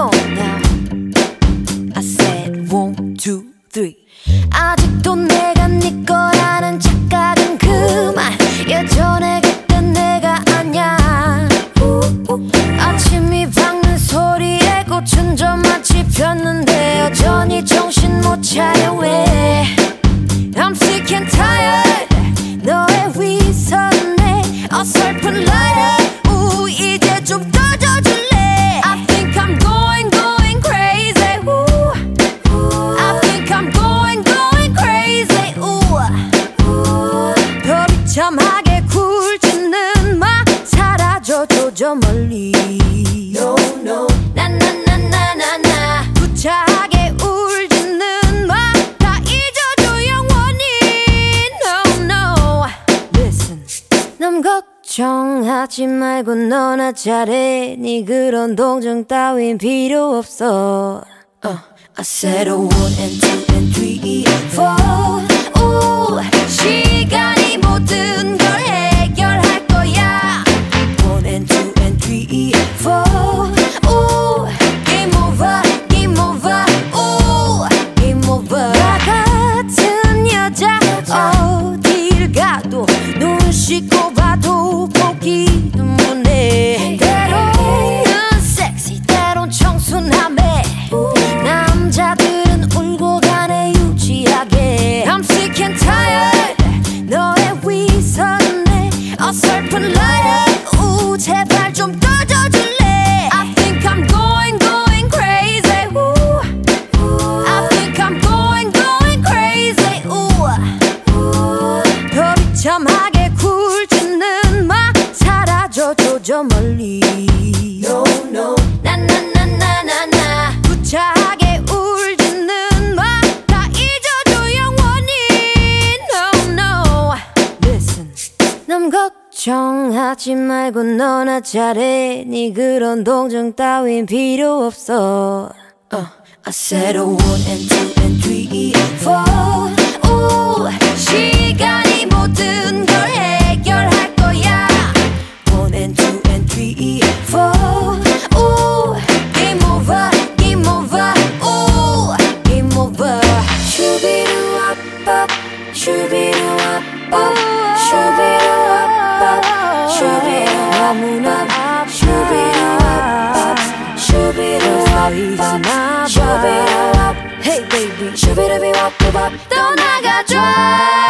on now. I said one, two, three. 아직도 내가 네 거라는 착각은 그만. 예전에 그땐 내가 아냐. 아침이 밝는 소리에 꽃은 좀 마치 폈는데 여전히 정신 못 차려 왜? I'm sick and tired. 너의 위선에 어설픈 lighter. 저 멀리. No no. 나나나나나나. 구차하게 울지는 마다 잊어줘 영원히. No no. Listen. 남 걱정하지 말고 너나 잘해 네 그런 동정 따윈 필요 없어 uh, I said a one and two and three four 오시 여자 저 멀리. No no. 나나나나나나. 구차하게 울지는 마다 잊어줘 영원히. No no. Listen. 남 걱정하지 말고 너나 잘해. 네 그런 동정 따윈 필요 없어. Uh, I said a one and two and three four 슈비루비와빠밥 떠나가줘